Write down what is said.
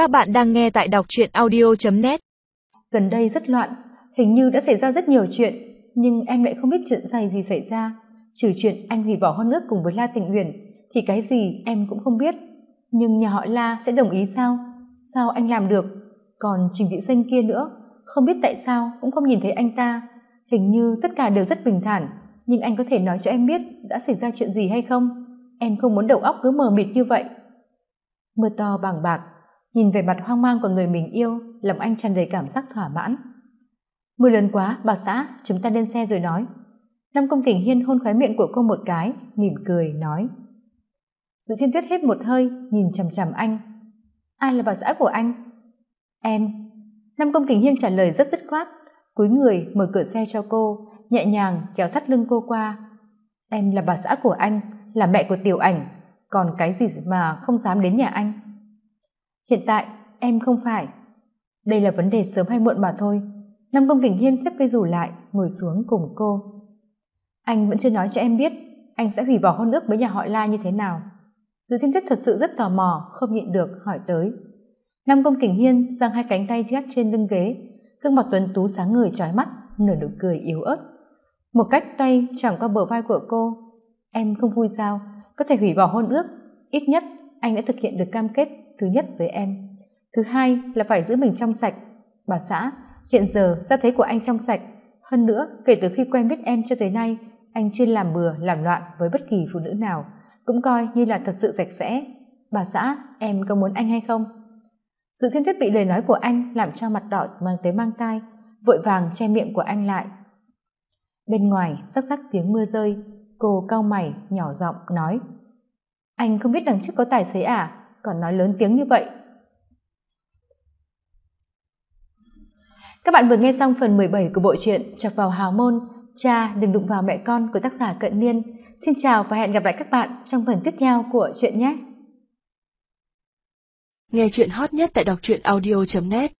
Các bạn đang nghe tại đọc truyện audio.net Gần đây rất loạn, hình như đã xảy ra rất nhiều chuyện, nhưng em lại không biết chuyện gì gì xảy ra. Trừ chuyện anh hủy bỏ hôn ước cùng với La Tịnh Uyển, thì cái gì em cũng không biết. Nhưng nhà họ La sẽ đồng ý sao? Sao anh làm được? Còn Trình Thị Xanh kia nữa, không biết tại sao cũng không nhìn thấy anh ta. Hình như tất cả đều rất bình thản, nhưng anh có thể nói cho em biết đã xảy ra chuyện gì hay không? Em không muốn đầu óc cứ mờ mịt như vậy. Mưa to bàng bạc, nhìn về mặt hoang mang của người mình yêu lòng anh tràn đầy cảm giác thỏa mãn. Mưa lớn quá, bà xã, chúng ta lên xe rồi nói. Năm công kình hiên hôn khóe miệng của cô một cái, mỉm cười, nói. Dự thiên tuyết hít một hơi, nhìn chằm chằm anh. Ai là bà xã của anh? Em. Năm công kình hiên trả lời rất dứt khoát, cúi người mở cửa xe cho cô, nhẹ nhàng kéo thắt lưng cô qua. Em là bà xã của anh, là mẹ của tiểu ảnh, còn cái gì mà không dám đến nhà anh? Hiện tại, em không phải. Đây là vấn đề sớm hay muộn mà thôi. Nam công kình hiên xếp cây rủ lại, ngồi xuống cùng cô. Anh vẫn chưa nói cho em biết anh sẽ hủy bỏ hôn ước với nhà họ la như thế nào. Dự thiên tuyết thật sự rất tò mò, không nhịn được hỏi tới. Nam công kình hiên giang hai cánh tay gác trên lưng ghế, gương mặt tuấn tú sáng người trói mắt, nở nụ cười yếu ớt. Một cách tay chẳng qua bờ vai của cô, em không vui sao? Có thể hủy bỏ hôn ước, ít nhất anh đã thực hiện được cam kết thứ nhất với em. Thứ hai là phải giữ mình trong sạch. Bà xã, hiện giờ ra thế của anh trong sạch. Hơn nữa, kể từ khi quen biết em cho tới nay, anh chưa làm bừa, làm loạn với bất kỳ phụ nữ nào, cũng coi như là thật sự sạch sẽ. Bà xã, em có muốn anh hay không? Dự thiên thuyết bị lời nói của anh làm cho mặt đỏ mang tới mang tai, vội vàng che miệng của anh lại. Bên ngoài, rắc rắc tiếng mưa rơi, cô cau mày, nhỏ giọng nói, anh không biết đằng trước có tài xế à? Còn nói lớn tiếng như vậy. Các bạn vừa nghe xong phần 17 của bộ truyện chọc vào hào môn, cha đừng đụng vào mẹ con của tác giả cận niên. Xin chào và hẹn gặp lại các bạn trong phần tiếp theo của chuyện nhé. Nghe chuyện hot nhất tại đọc truyện audio.net